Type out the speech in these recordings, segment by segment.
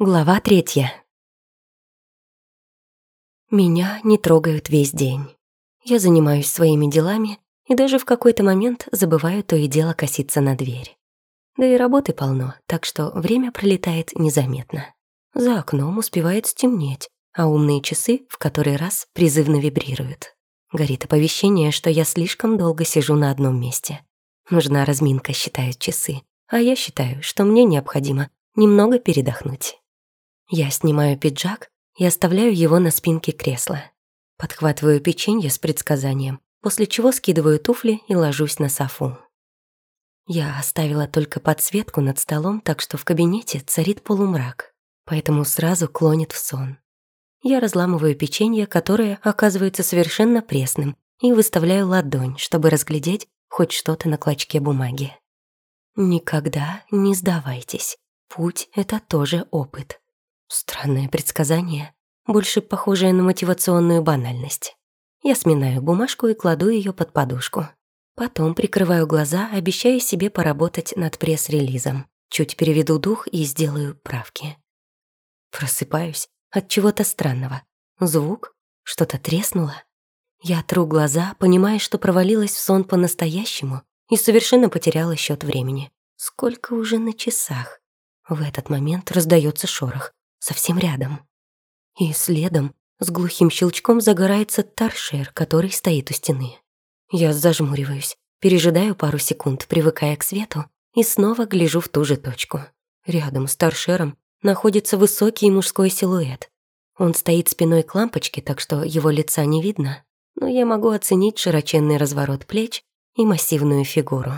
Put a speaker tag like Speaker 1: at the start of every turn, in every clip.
Speaker 1: Глава третья. Меня не трогают весь день. Я занимаюсь своими делами и даже в какой-то момент забываю то и дело коситься на дверь. Да и работы полно, так что время пролетает незаметно. За окном успевает стемнеть, а умные часы в который раз призывно вибрируют. Горит оповещение, что я слишком долго сижу на одном месте. Нужна разминка, считают часы, а я считаю, что мне необходимо немного передохнуть. Я снимаю пиджак и оставляю его на спинке кресла. Подхватываю печенье с предсказанием, после чего скидываю туфли и ложусь на софу. Я оставила только подсветку над столом, так что в кабинете царит полумрак, поэтому сразу клонит в сон. Я разламываю печенье, которое оказывается совершенно пресным, и выставляю ладонь, чтобы разглядеть хоть что-то на клочке бумаги. Никогда не сдавайтесь. Путь — это тоже опыт. Странное предсказание, больше похожее на мотивационную банальность. Я сминаю бумажку и кладу ее под подушку. Потом прикрываю глаза, обещая себе поработать над пресс-релизом. Чуть переведу дух и сделаю правки. Просыпаюсь от чего-то странного. Звук? Что-то треснуло? Я тру глаза, понимая, что провалилась в сон по-настоящему и совершенно потеряла счет времени. Сколько уже на часах? В этот момент раздается шорох совсем рядом. И следом с глухим щелчком загорается торшер, который стоит у стены. Я зажмуриваюсь, пережидаю пару секунд, привыкая к свету, и снова гляжу в ту же точку. Рядом с торшером находится высокий мужской силуэт. Он стоит спиной к лампочке, так что его лица не видно, но я могу оценить широченный разворот плеч и массивную фигуру.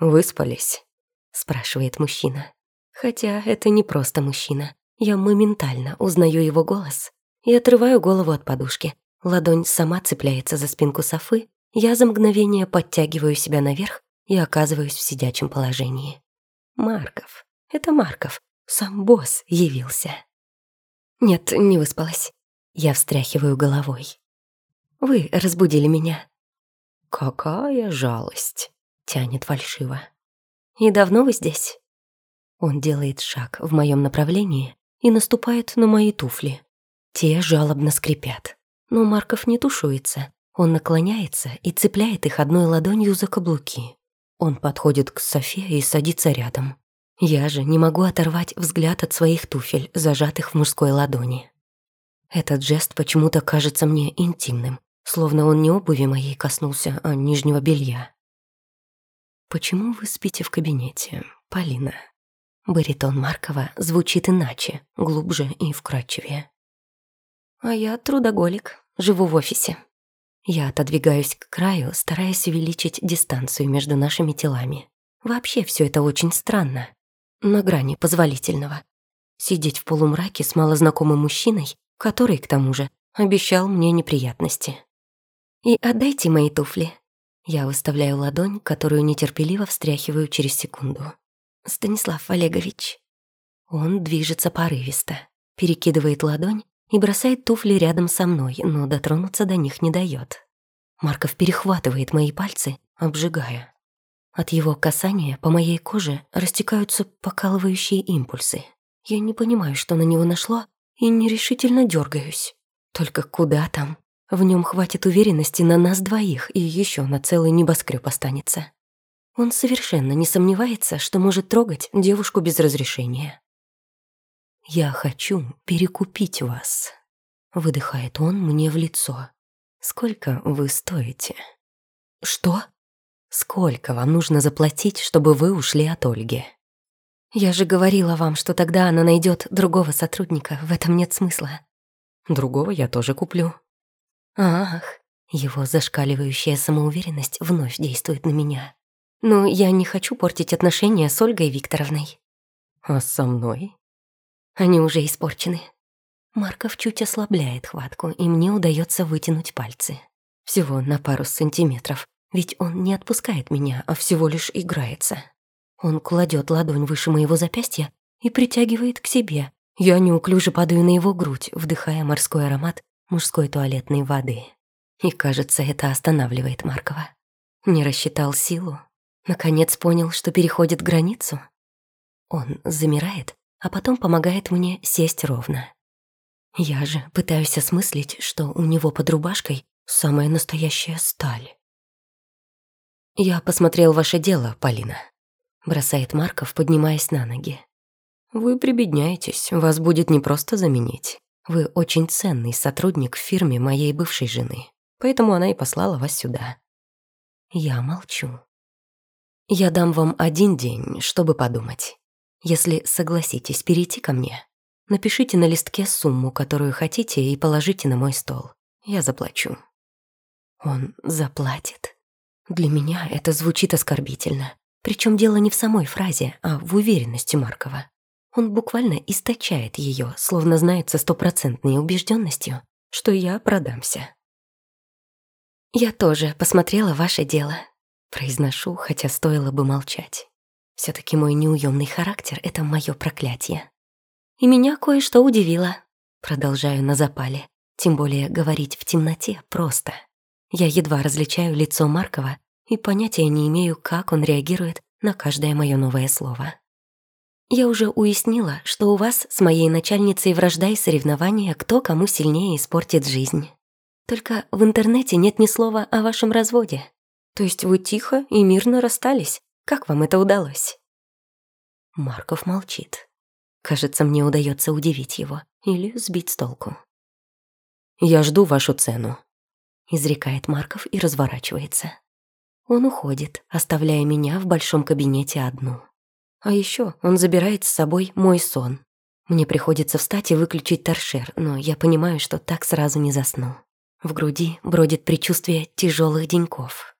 Speaker 2: «Выспались?»
Speaker 1: — спрашивает мужчина. Хотя это не просто мужчина. Я моментально узнаю его голос и отрываю голову от подушки. Ладонь сама цепляется за спинку софы, я за мгновение подтягиваю себя наверх и оказываюсь в сидячем положении. Марков. Это Марков. Сам босс явился. Нет, не выспалась. Я встряхиваю головой. Вы разбудили меня.
Speaker 2: Какая жалость, тянет фальшиво.
Speaker 1: И давно вы здесь? Он делает шаг в моем направлении и наступает на мои туфли. Те жалобно скрипят. Но Марков не тушуется. Он наклоняется и цепляет их одной ладонью за каблуки. Он подходит к Софе и садится рядом. Я же не могу оторвать взгляд от своих туфель, зажатых в мужской ладони. Этот жест почему-то кажется мне интимным, словно он не обуви моей коснулся, а нижнего белья. «Почему вы спите в кабинете, Полина?» Баритон Маркова звучит иначе, глубже и вкрадчивее. А я трудоголик, живу в офисе. Я отодвигаюсь к краю, стараясь увеличить дистанцию между нашими телами. Вообще все это очень странно. На грани позволительного. Сидеть в полумраке с малознакомым мужчиной, который, к тому же, обещал мне неприятности. И отдайте мои туфли. Я выставляю ладонь, которую нетерпеливо встряхиваю через секунду. Станислав Олегович. Он движется порывисто, перекидывает ладонь и бросает туфли рядом со мной, но дотронуться до них не дает. Марков перехватывает мои пальцы, обжигая. От его касания по моей коже растекаются покалывающие импульсы. Я не понимаю, что на него нашло, и нерешительно дергаюсь. Только куда там? В нем хватит уверенности на нас двоих, и еще на целый небоскреб останется. Он совершенно не сомневается, что может трогать девушку без разрешения. «Я хочу перекупить вас», — выдыхает он мне в лицо. «Сколько вы стоите?» «Что?» «Сколько вам нужно заплатить, чтобы вы ушли от Ольги?» «Я же говорила вам, что тогда она найдет другого сотрудника, в этом нет смысла».
Speaker 2: «Другого я тоже куплю».
Speaker 1: «Ах, его зашкаливающая самоуверенность вновь действует на меня. Но я не хочу портить отношения с Ольгой Викторовной.
Speaker 2: А со мной?
Speaker 1: Они уже испорчены. Марков чуть ослабляет хватку, и мне удается вытянуть пальцы. Всего на пару сантиметров, ведь он не отпускает меня, а всего лишь играется. Он кладет ладонь выше моего запястья и притягивает к себе. Я неуклюже падаю на его грудь, вдыхая морской аромат мужской туалетной воды. И, кажется, это останавливает Маркова. Не рассчитал силу, Наконец понял, что переходит границу. Он замирает, а потом помогает мне сесть ровно. Я же пытаюсь осмыслить, что у него под рубашкой самая настоящая сталь. «Я посмотрел ваше дело, Полина», — бросает Марков, поднимаясь на ноги. «Вы прибедняетесь, вас будет не просто заменить. Вы очень ценный сотрудник в фирме моей бывшей жены, поэтому она и послала вас сюда». Я молчу. «Я дам вам один день, чтобы подумать. Если согласитесь перейти ко мне, напишите на листке сумму, которую хотите, и положите на мой стол. Я заплачу». Он заплатит. Для меня это звучит оскорбительно. Причем дело не в самой фразе, а в уверенности Маркова. Он буквально источает ее, словно знает со стопроцентной убежденностью, что я продамся. «Я тоже посмотрела ваше дело», — произношу, хотя стоило бы молчать. все таки мой неуемный характер — это мое проклятие. И меня кое-что удивило. Продолжаю на запале. Тем более говорить в темноте просто. Я едва различаю лицо Маркова и понятия не имею, как он реагирует на каждое мое новое слово. Я уже уяснила, что у вас с моей начальницей вражда и соревнования, кто кому сильнее испортит жизнь. Только в интернете нет ни слова о вашем разводе. То есть вы тихо и мирно расстались. Как вам это удалось?» Марков молчит. Кажется, мне удается удивить его или сбить с толку. «Я жду вашу цену», — изрекает Марков и разворачивается. Он уходит, оставляя меня в большом кабинете одну. А еще он забирает с собой мой сон. Мне приходится встать и выключить торшер, но я понимаю, что так сразу не засну. В груди бродит предчувствие тяжелых деньков.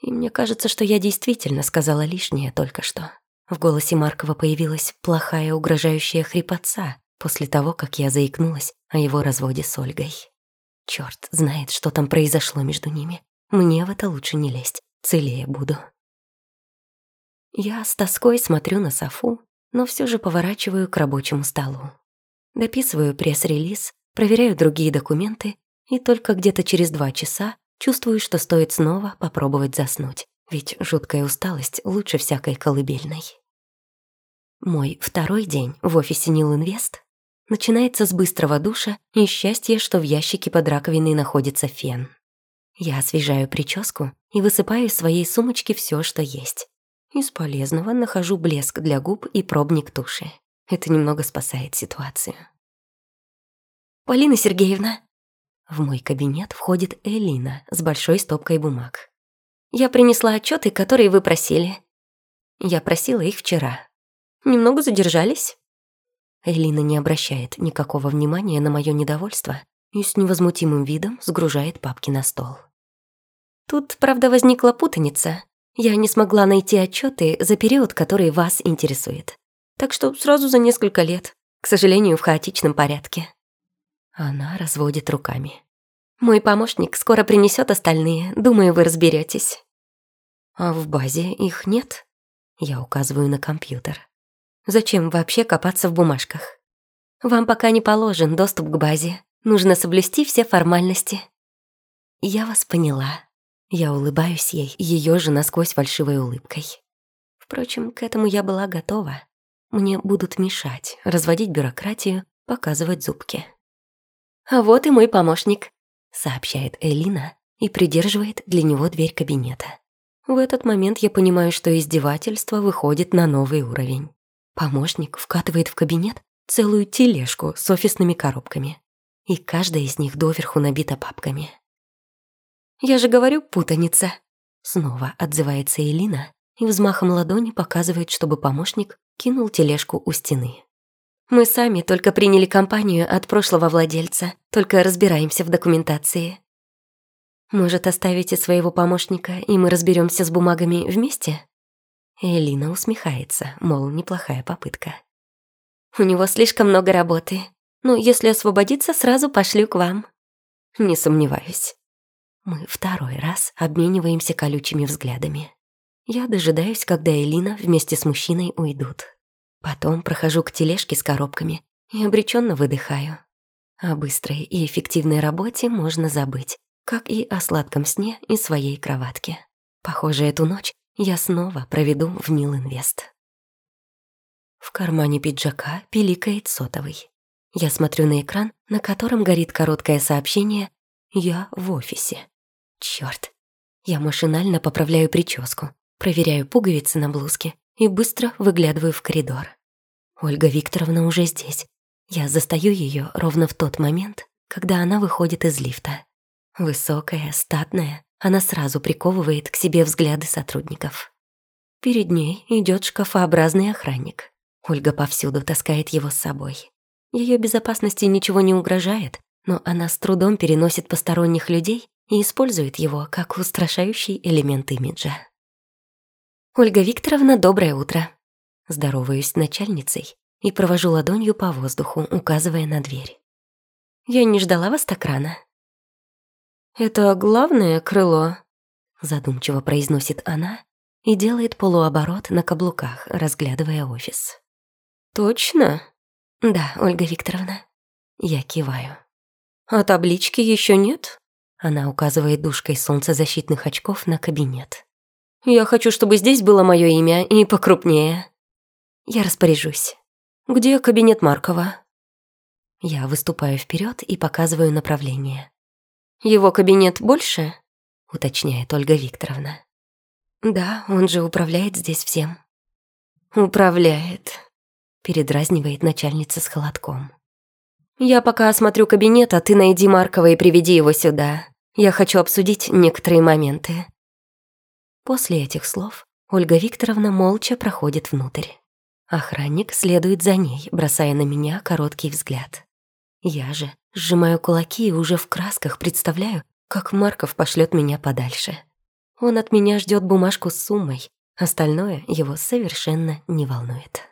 Speaker 1: И мне кажется, что я действительно сказала лишнее только что. В голосе Маркова появилась плохая угрожающая хрипотца после того, как я заикнулась о его разводе с Ольгой. Черт знает, что там произошло между ними. Мне в это лучше не лезть, целее буду. Я с тоской смотрю на Софу, но все же поворачиваю к рабочему столу. Дописываю пресс-релиз, проверяю другие документы и только где-то через два часа чувствую, что стоит снова попробовать заснуть, ведь жуткая усталость лучше всякой колыбельной. Мой второй день в офисе Нил Инвест начинается с быстрого душа и счастья, что в ящике под раковиной находится фен. Я освежаю прическу и высыпаю из своей сумочки все, что есть. Из полезного нахожу блеск для губ и пробник туши. Это немного спасает ситуацию. «Полина Сергеевна!» В мой кабинет входит Элина с большой стопкой бумаг. «Я принесла отчеты, которые вы просили. Я просила их вчера. Немного задержались?» Элина не обращает никакого внимания на мое недовольство и с невозмутимым видом сгружает папки на стол. Тут, правда, возникла путаница. Я не смогла найти отчеты за период, который вас интересует. Так что сразу за несколько лет, к сожалению, в хаотичном порядке. Она разводит руками. Мой помощник скоро принесет остальные, думаю, вы разберетесь. А в базе их нет? Я указываю на компьютер. Зачем вообще копаться в бумажках? Вам пока не положен доступ к базе. Нужно соблюсти все формальности. Я вас поняла. Я улыбаюсь ей, ее же насквозь фальшивой улыбкой. Впрочем, к этому я была готова. Мне будут мешать, разводить бюрократию, показывать зубки. «А вот и мой помощник», — сообщает Элина и придерживает для него дверь кабинета. В этот момент я понимаю, что издевательство выходит на новый уровень. Помощник вкатывает в кабинет целую тележку с офисными коробками, и каждая из них доверху набита папками. Я же говорю, путаница. Снова отзывается Элина и взмахом ладони показывает, чтобы помощник кинул тележку у стены. Мы сами только приняли компанию от прошлого владельца, только разбираемся в документации. Может, оставите своего помощника, и мы разберемся с бумагами вместе? Элина усмехается, мол, неплохая попытка. У него слишком много работы. Но если освободиться, сразу пошлю к вам. Не сомневаюсь. Мы второй раз обмениваемся колючими взглядами. Я дожидаюсь, когда Элина вместе с мужчиной уйдут. Потом прохожу к тележке с коробками и обреченно выдыхаю. О быстрой и эффективной работе можно забыть, как и о сладком сне и своей кроватке. Похоже, эту ночь я снова проведу в Нил Инвест. В кармане пиджака пиликает сотовый. Я смотрю на экран, на котором горит короткое сообщение «Я в офисе». Чёрт. Я машинально поправляю прическу, проверяю пуговицы на блузке и быстро выглядываю в коридор. Ольга Викторовна уже здесь. Я застаю ее ровно в тот момент, когда она выходит из лифта. Высокая, статная, она сразу приковывает к себе взгляды сотрудников. Перед ней идет шкафообразный охранник. Ольга повсюду таскает его с собой. Ее безопасности ничего не угрожает, но она с трудом переносит посторонних людей и использует его как устрашающий элемент имиджа. «Ольга Викторовна, доброе утро!» Здороваюсь с начальницей и провожу ладонью по воздуху, указывая на дверь. «Я не ждала вас так рано». «Это главное крыло», — задумчиво произносит она и делает полуоборот на каблуках, разглядывая офис. «Точно?» «Да, Ольга Викторовна». Я киваю. «А таблички еще нет?» Она указывает душкой солнцезащитных очков на кабинет. «Я хочу, чтобы здесь было мое имя и покрупнее». «Я распоряжусь». «Где кабинет Маркова?» Я выступаю вперед и показываю направление. «Его кабинет больше?» — уточняет Ольга Викторовна. «Да, он же управляет здесь всем». «Управляет», передразнивает начальница с холодком. «Я пока осмотрю кабинет, а ты найди Маркова и приведи его сюда. Я хочу обсудить некоторые моменты». После этих слов Ольга Викторовна молча проходит внутрь. Охранник следует за ней, бросая на меня короткий взгляд. Я же сжимаю кулаки и уже в красках представляю, как Марков пошлет меня подальше. Он от меня ждет бумажку с суммой, остальное его совершенно не волнует.